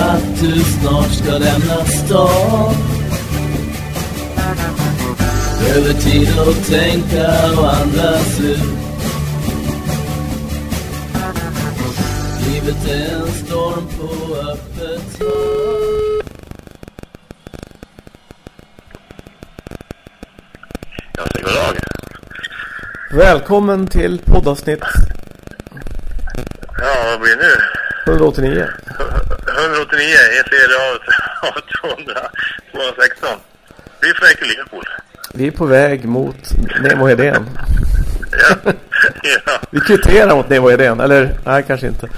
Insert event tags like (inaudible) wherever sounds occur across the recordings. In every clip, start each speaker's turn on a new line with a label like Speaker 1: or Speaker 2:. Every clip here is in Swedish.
Speaker 1: att du snart ska lämna stan Över tid att tänka och andas ut Livet är en storm på öppet hav
Speaker 2: god dag.
Speaker 3: Välkommen till poddavsnitt
Speaker 2: Ja, vad blir det nu?
Speaker 3: 189.
Speaker 2: 189 i serie av, av 200, 216. Vi är på väg till Liverpool.
Speaker 3: Vi är på väg mot Nemo Hedén.
Speaker 2: Ja. (laughs) ja.
Speaker 3: Vi kvitterar mot Nemo Hedén, eller nej kanske inte.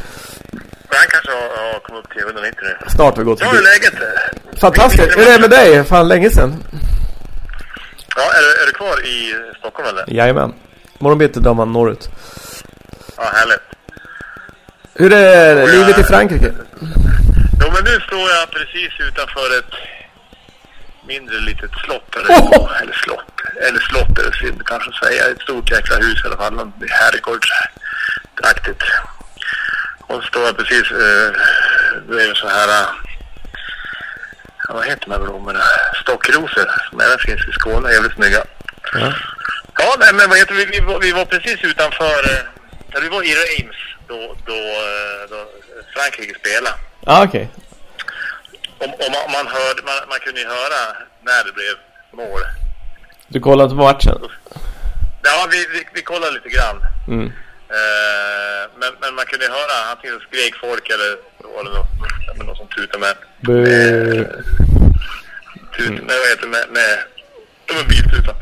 Speaker 2: Han kanske har, har kommit upp till 190 nu.
Speaker 3: Snart har vi gått
Speaker 2: Ja,
Speaker 3: förbi.
Speaker 2: läget?
Speaker 3: Fantastiskt! Hur är det med dig? Fan länge sedan.
Speaker 2: Ja, är, du- är du kvar i Stockholm eller?
Speaker 3: Jajamän. Morgon bitti drar man norrut.
Speaker 2: Ja, härligt.
Speaker 3: Hur är
Speaker 2: jag-
Speaker 3: livet i Frankrike?
Speaker 2: Jo, men nu står jag precis utanför ett mindre litet slott. Eller, eller slott. Eller slott är det synd kanske att säga. Ett stort jäkla hus i alla fall. Herrgårdsaktigt. Och så står jag precis eh, bredvid så här... eh, vad heter de här blommorna? Stockrosor. Som även finns i Skåne. Jävligt snygga.
Speaker 3: Ja.
Speaker 2: Ja, nej, men vad heter vi? Vi var, vi var precis utanför... eh, vi var i Reims då, då, eh, då Frankrike spelade.
Speaker 3: Ah, okej.
Speaker 2: Om, om man, man, hörde, man, man kunde ju höra när det blev mål.
Speaker 3: Du kollade på matchen?
Speaker 2: Ja, vi, vi, vi kollade lite grann.
Speaker 3: Mm.
Speaker 2: Eh, men, men man kunde ju höra antingen skrek folk eller var det någon, någon som tutade med,
Speaker 3: Bu.
Speaker 2: tut, med, vad heter det, med, med, med biltutan.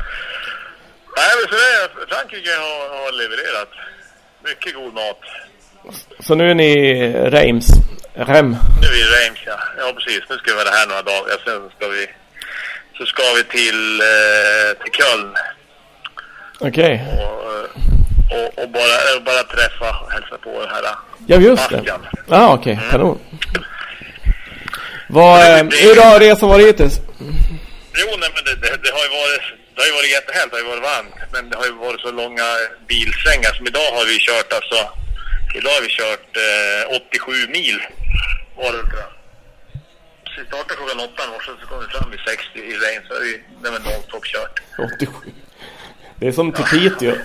Speaker 2: Nej, men så det Frankrike har, har levererat. Mycket god mat.
Speaker 3: Så nu är ni Reims. Rem.
Speaker 2: Nu är vi i Reims, ja. Ja, precis. Nu ska vi vara här några dagar. Sen ska vi, så ska vi till, eh, till Köln.
Speaker 3: Okej.
Speaker 2: och, och, och bara, bara träffa och hälsa på den här
Speaker 3: Ja, just det. Ja, ah, okej. Kanon. Vad, eh, hur har resan varit hittills?
Speaker 2: Jo, nej, men det, det, det har ju varit det har ju varit jättehärligt, det har ju varit varmt. Men det har ju varit så långa bilsvängar som idag har vi kört alltså. Idag har vi kört eh, 87 mil. Var det tror jag. Så vi startade klockan 8 i morse så kom vi fram vid 60 i regn. Så har vi nonstop kört.
Speaker 3: 87. Det är som till Piteå.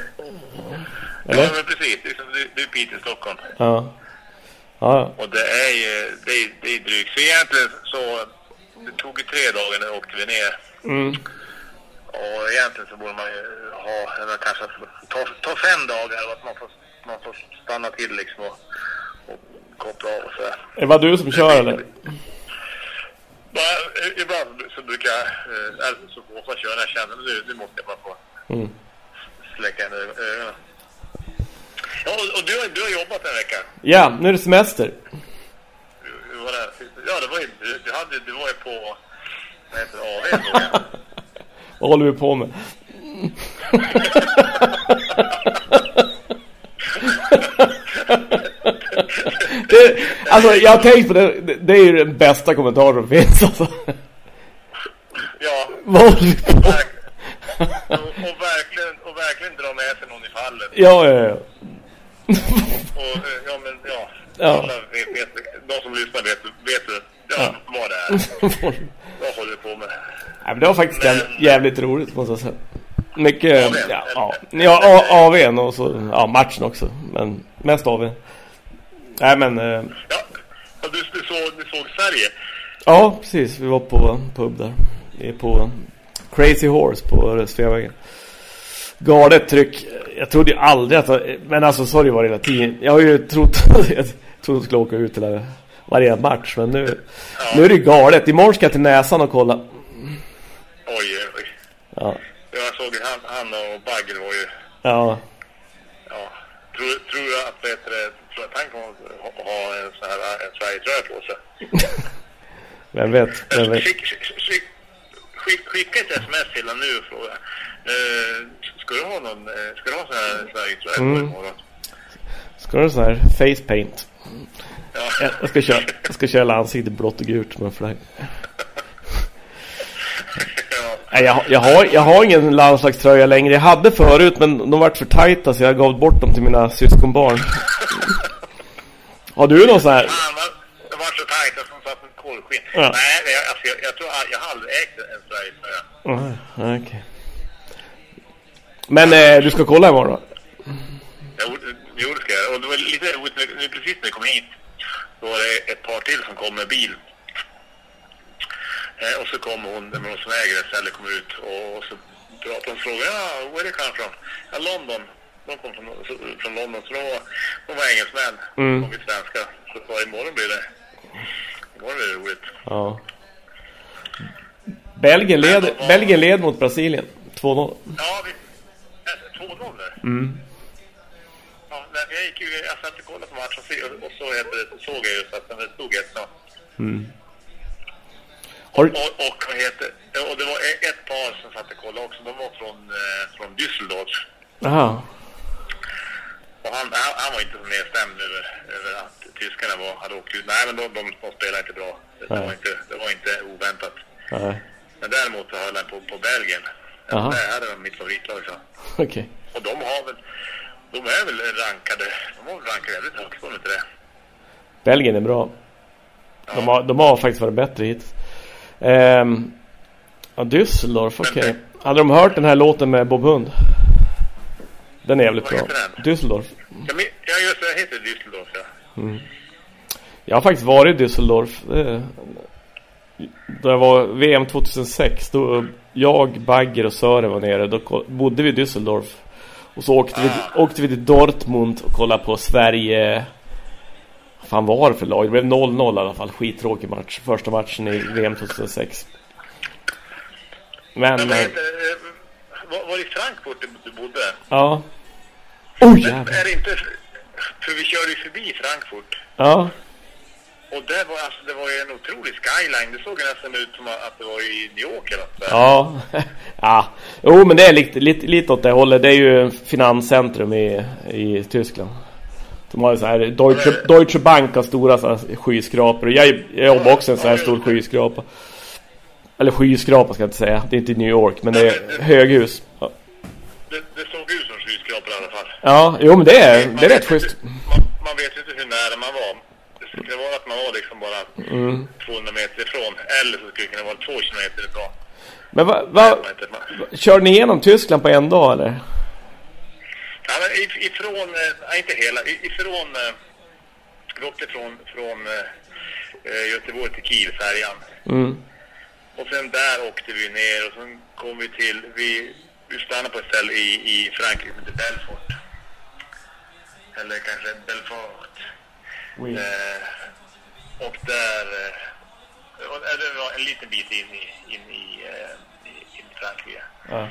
Speaker 2: Ja,
Speaker 3: Eller?
Speaker 2: men precis. Det är, som- det- det är Piteå, Stockholm.
Speaker 3: Ja. Ja.
Speaker 2: Och det är ju det är, det är drygt. Så egentligen så det tog ju tre dagar när åkte vi ner.
Speaker 3: Mm.
Speaker 2: Och egentligen så borde man ju ha, eller kanske ta, ta fem dagar att man får, man får stanna till liksom och, och koppla av och så.
Speaker 3: Är det bara du som kör eller?
Speaker 2: I- ibland så brukar jag, eh, eller så får jag köra när jag känner men nu, nu måste jag bara få
Speaker 3: Mm.
Speaker 2: släcka ner ögonen. Ja, och, och du, har, du har jobbat en vecka.
Speaker 3: Ja, nu är det semester.
Speaker 2: Hur var det? Ja, det var ju, du, du, hade, du var ju på, vad heter det, AV? (laughs)
Speaker 3: Vad håller vi på med? (laughs) (laughs) det, alltså jag har tänkt på det, det, det är ju den bästa kommentaren som finns alltså.
Speaker 2: Ja,
Speaker 3: Vad
Speaker 2: verk- och, och, verkligen, och verkligen dra med sig någon i fallet.
Speaker 3: Ja, ja, ja.
Speaker 2: Och, eh, ja, men ja.
Speaker 3: Ja.
Speaker 2: Alla vet, vet, de som lyssnar vet, vet du, ja, vad det är. (laughs) Vad håller du på med?
Speaker 3: Nej, men det var faktiskt jävligt, jävligt roligt måste jag säga. Mycket,
Speaker 2: AWn,
Speaker 3: ja, ja, ja A- AWn och så, ja matchen också. Men mest AWn. Nej men, eh,
Speaker 2: Ja, och du, du, såg, du såg Sverige?
Speaker 3: ja precis. Vi var på pub där. Vi är på Crazy Horse på Sveavägen. Galet tryck. Jag trodde ju aldrig att, men alltså så har det varit hela tiden. Jag har ju trott, (laughs) jag trodde jag skulle åka ut till varje match. Men nu, nu är det ju galet. Imorgon ska jag till Näsan och kolla.
Speaker 2: Oj, oj.
Speaker 3: Ja,
Speaker 2: Jag såg han, han och Bagger var ju,
Speaker 3: ja.
Speaker 2: ja. Tror, tror jag att, vet du, tror att han kommer att ha, en sån här en Sverige-tröja på sig? (laughs)
Speaker 3: Vem vet, vem vet.
Speaker 2: Skick, skick, skick, skick, skicka ett sms till honom nu och fråga. Uh, ska du ha någon, eh, ska du ha sån här Sverige-tröja på
Speaker 3: Mm.
Speaker 2: imorgon?
Speaker 3: Ska du ha sån här face paint?
Speaker 2: Ja.
Speaker 3: Jag, ska köra, jag ska köra ansiktet blått och gult med flagg. Nej, jag, jag, har, jag har ingen landslagströja längre. Jag hade förut, men de vart för tajta så jag gav bort dem till mina syskonbarn. Har du någon sån här?
Speaker 2: Fan, vad- det var så, tajta som satt med kolskinn.
Speaker 3: Ja.
Speaker 2: Nej, jag, alltså, jag, jag tror jag har aldrig ägt en Sverigetröja.
Speaker 3: Nej, okej. Men eh, du ska kolla imorgon då?
Speaker 2: Jo, jo, det ska jag. Och det var lite nu precis när jag kom hit. Då var det ett par till som kom med bil. Eh, och så kom hon, med hon som äger det, eller kom ut och, och så pratade hon och frågade, ja, var är det come from? Ja, London. De kom från, så- från London, så de var, de var engelsmän.
Speaker 3: Mm.
Speaker 2: De är svenska. Så sa imorgon blir det, imorgon blir det roligt.
Speaker 3: Ja. Belgien led, Belgien led mot Brasilien. 2-0.
Speaker 2: Ja, vi, äh, 2-0 där.
Speaker 3: Mm.
Speaker 2: Ja, jag gick ju, jag satt och kollade på matchen och se- och så så såg jag just att det stod 1-0.
Speaker 3: Mm. Har.
Speaker 2: Och, och, vad heter, och det var e- ett par som satt och kollade också. De var från, eh, från Düsseldorf.
Speaker 3: Aha.
Speaker 2: Och han, han, han var inte så nedstämd över, över att tyskarna var, hade åkt ut. Nej, men de, de, de spelade inte bra. Det, var inte, det var inte oväntat.
Speaker 3: Nej.
Speaker 2: Men däremot så höll han på, på Belgien.
Speaker 3: Jaha.
Speaker 2: Det här är mitt favoritlag. Så.
Speaker 3: Okej.
Speaker 2: Och de har väl, de är väl rankade, de har väl rankade väldigt högt, var inte det?
Speaker 3: Belgien är bra. De har, de har faktiskt varit bättre hit. Ehm, ja, Düsseldorf, okej. Hade de hört den här låten med Bob Hund? Den är jävligt bra.
Speaker 2: den?
Speaker 3: Düsseldorf.
Speaker 2: Ja, just det, det heter Düsseldorf, ja.
Speaker 3: Jag har faktiskt varit i Düsseldorf. Det, det var VM 2006. Då jag, Bagger och Sören var nere. Då bodde vi i Düsseldorf. Och så åkte, vi, åkte vi till Dortmund och kollade på Sverige. Fan var det för lag? Det blev 0-0 i alla fall. Skittråkig match. Första matchen i VM 2006. Men...
Speaker 2: Men vad heter var, var det i Frankfurt du, bodde?
Speaker 3: Ja.
Speaker 2: Men
Speaker 3: jävlar.
Speaker 2: är det inte, för vi körde ju förbi Frankfurt.
Speaker 3: Ja.
Speaker 2: Och det var, alltså, det var ju en otrolig skyline. Det såg nästan ut som att det var i New York eller något.
Speaker 3: Ja. (laughs) ja. Jo men det är lite, lite, lite åt det hållet. Det är ju finanscentrum i, i Tyskland. De har så här Deutsche, Deutsche Bank har stora så här skyskrapor. Jag, jag jobbar också i en så här stor skyskrapa. Eller skyskrapa ska jag inte säga. Det är inte New York men det är höghus. Ja,
Speaker 2: Det, det såg ut som skyskrapor i alla fall.
Speaker 3: Ja, jo men det är,
Speaker 2: Man
Speaker 3: det är rätt schysst.
Speaker 2: Man, man vet inte hur nära man var. Det skulle vara att man var liksom bara
Speaker 3: Mm.
Speaker 2: 200 meter ifrån. Eller så skulle det kunna vara två kilometer ifrån.
Speaker 3: Men va.
Speaker 2: Man-
Speaker 3: kör ni igenom Tyskland på en dag eller?
Speaker 2: Ja, men if- ifrån, eh, nej inte hela, ifrån, eh, vi åkte från, från eh, Göteborg till Kiel, färjan.
Speaker 3: Mm.
Speaker 2: Och sen där åkte vi ner och sen kom vi till, vi, vi stannade på ett ställe i, i Frankrike som heter Belfort. Eller kanske Belfort.
Speaker 3: Oui.
Speaker 2: Eh, och där, och det var en liten bit in i, in i, i, in i Frankrike.
Speaker 3: Ja.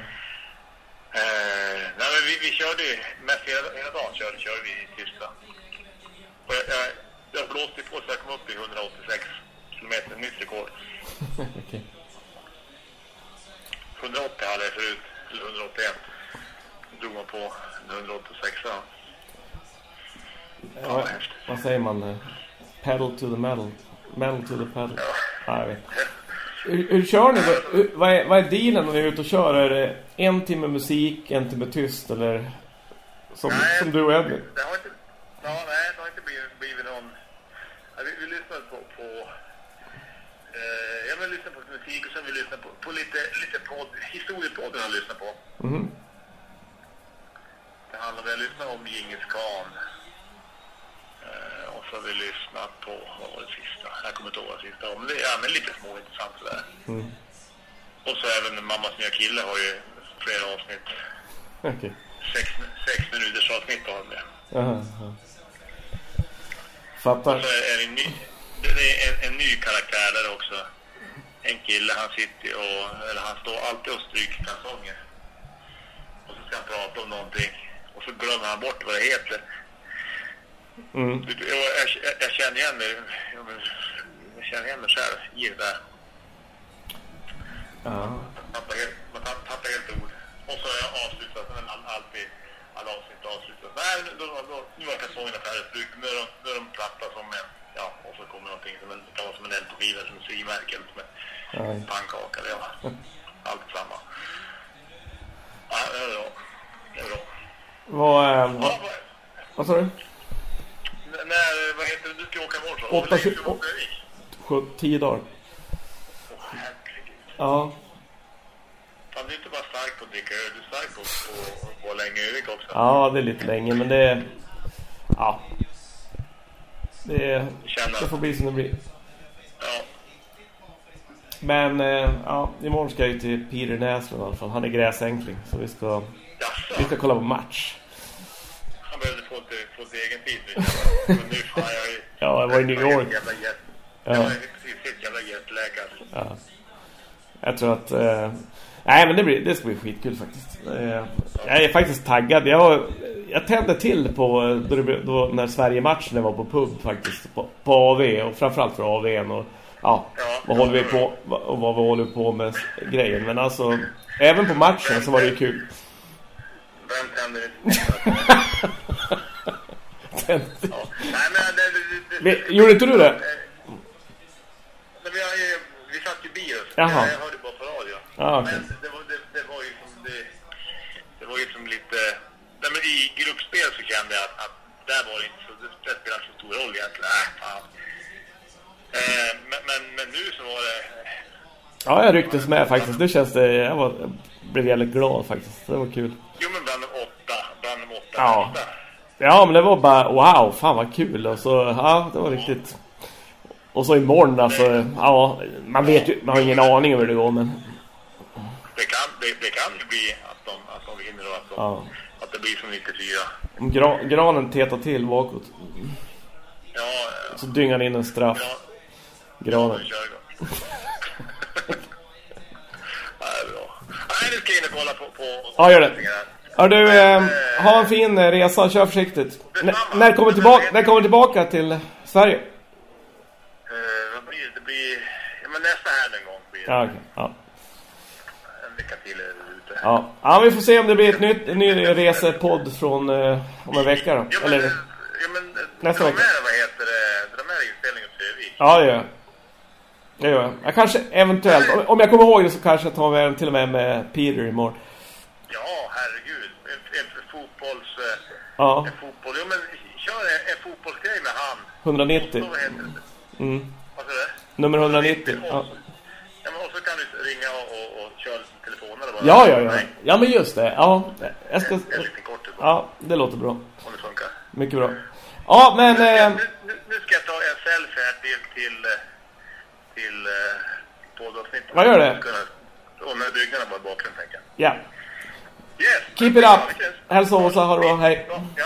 Speaker 2: Vi, körde ju, mest hela, hela dagen körde, körde vi i Tyskland. Och jag, jag, jag blåste på så jag kom upp i 186 kilometer, nytt rekord. (laughs)
Speaker 3: Okej.
Speaker 2: 180 hade jag förut, eller 181. Då drog man på 186. Ja.
Speaker 3: Ja, vad säger man? Pedal to the metal. Metal to the pedal. Ja, jag vet. Hur, hur kör ni? vad, är, vad är dealen när ni är ute och kör? Är det en timme musik, en timme tyst eller som,
Speaker 2: Nej.
Speaker 3: som du och Edvin?
Speaker 2: Det har inte, ja, nej, det har inte blivit, blivit någon... Ja, vi, vi lyssnade på... på eh, ja, men lyssnade på musik och sen vi lyssnade på, på lite, lite podd, historiepodden har jag lyssnat på.
Speaker 3: Mhm.
Speaker 2: Det handlar om, jag lyssnade om Djingis khan. Och så har vi lyssnat på, vad var det sista? Jag kommer inte ihåg vad sista men det är ja, men lite små intressant sådär.
Speaker 3: Mm.
Speaker 2: Och så även Mammas nya kille har ju flera avsnitt.
Speaker 3: Okej.
Speaker 2: Sex, sex minuters avsnitt har de.
Speaker 3: Fattar.
Speaker 2: Så är det en ny, det är en, en ny karaktär där också. En kille, han sitter och, eller han står alltid och stryker kalsonger. Och så ska han prata om någonting. Och så glömmer han bort vad det heter.
Speaker 3: Mm.
Speaker 2: Jag, jag, jag känner igen mig, jag, känner igen mig själv i det där.
Speaker 3: Ja.
Speaker 2: Man tappar helt, ord. Och så har jag avslutat, men all, alltid alla avsnitt avslutat. Nej, nu, då, då, nu var kalsongerna färdigstrukna. Nu är de, nu är de platta som en, ja, och så kommer någonting som en, kan vara som en eld på skiva, som en frimärke eller som en
Speaker 3: Nej.
Speaker 2: pannkaka. eller Ja, (laughs) allt samma. Ja, det är bra. Det är bra.
Speaker 3: Vad, eh, vad,
Speaker 2: vad
Speaker 3: sa du? Sju, tio dagar.
Speaker 2: Åh.
Speaker 3: Ja.
Speaker 2: Fan, du är inte bara stark på att dricka öl, du är stark på att gå länge öl också.
Speaker 3: Ja, det är lite länge, men det är... Ja. Det, är, det får bli som det blir.
Speaker 2: Ja.
Speaker 3: Men, eh, ja, imorgon ska jag ju till Peter Näslund i alla fall. Han är gräsänkling, så vi ska,
Speaker 2: Jaså?
Speaker 3: vi ska kolla på match.
Speaker 2: Han behövde få till, få till egen tid nu. (laughs) Men nu fan jag är...
Speaker 3: Ja, jag var i New York.
Speaker 2: Jävla jet.
Speaker 3: Ja.
Speaker 2: Ja. Jag är precis helt jävla jetlag.
Speaker 3: Ja. Jag tror att... Eh, nej, men det, blir, det ska bli skitkul faktiskt. Eh, jag är faktiskt taggad. Jag, jag tände till på då, det, då när Sverige-matchen var på pub faktiskt. På, på AV och framförallt för AVn och ja,
Speaker 2: Ja.
Speaker 3: vad håller vi på och vad vi håller på med grejen. Men alltså, även på matchen så var det ju kul.
Speaker 2: Vem tänder inte? (laughs)
Speaker 3: Tände-
Speaker 2: Ja. Nej men det... det, det,
Speaker 3: gjorde inte du det?
Speaker 2: Eh, Men vi, har ju, vi satt ju i bios.
Speaker 3: Jaha.
Speaker 2: Jag hörde bara på radio.
Speaker 3: Ja, okej.
Speaker 2: Men det var, det, det var ju som det, det var ju som lite... Nej, men I gruppspel så kände jag att, att där var det inte så... Det, spelade inte så stor roll egentligen. Äh, fan. Eh, men, men, men nu så var det...
Speaker 3: Ja, jag rycktes med faktiskt. Det känns det... Jag, var, jag blev väldigt glad faktiskt. Det var kul.
Speaker 2: Jo men bland de åtta, bland de åtta
Speaker 3: Ja.
Speaker 2: bästa.
Speaker 3: Ja, men det var bara wow, fan vad kul. Och så, ja, det var riktigt. Och så imorgon alltså, ja, man vet ju, man har ingen aning om hur det går, men
Speaker 2: Det kan, det, det kan ju bli att de, att de vinner och att, de,
Speaker 3: ja.
Speaker 2: att det blir som 94.
Speaker 3: Om gra, granen tetar till bakåt,
Speaker 2: Ja, ja.
Speaker 3: så dyngar in en straff.
Speaker 2: ja.
Speaker 3: Granen.
Speaker 2: Ja. (laughs) Nej, nu ska jag in och kolla på... på
Speaker 3: Ja, gör det. Ja, du, eh, ha en fin eh, resa, kör försiktigt. N när kommer tillbaka, när kommer tillbaka till Sverige?
Speaker 2: Blir. Ja, men nästa här någon gång blir det.
Speaker 3: Ja, okej. Ja.
Speaker 2: En vecka till är ute.
Speaker 3: Ja. ja, vi får se om det blir ett nytt, en ny resepodd från eh, om en vecka då.
Speaker 2: Ja, men,
Speaker 3: Eller,
Speaker 2: ja, men
Speaker 3: Nästa vecka.
Speaker 2: Här, vad heter det? De här inställningarna på Övik.
Speaker 3: Ja, det gör jag. Det gör jag. Jag kanske eventuellt, om- om jag kommer ihåg det så kanske jag tar med till och med med Peter imorgon.
Speaker 2: Ja, herregud. En, en fotbolls... eh,
Speaker 3: Ja,
Speaker 2: En fotboll. Jo, men kör en, en fotbollsgrej med han.
Speaker 3: 190.
Speaker 2: Och så, vad heter det?
Speaker 3: Mm. Nummer 190. Ja,
Speaker 2: Ja, men och så kan du ringa och, och, och köra telefoner bara.
Speaker 3: ja, ja. Ja,
Speaker 2: Nej,
Speaker 3: ja men just det. Ja, jag ska...
Speaker 2: en liten kort bara,
Speaker 3: Ja, det låter bra.
Speaker 2: om det funkar.
Speaker 3: Mycket bra. Ja, men... Eh,
Speaker 2: Nu, nu, nu ska jag ta en selfie här till, till, eh, till poddavsnittet.
Speaker 3: Vad gör det?
Speaker 2: Och med byggnaden bara bakgrunden, tänker jag.
Speaker 3: ja.
Speaker 2: Yes!
Speaker 3: Keep it up. Hälsa Åsa, ha det bra. Hej.
Speaker 2: Ja.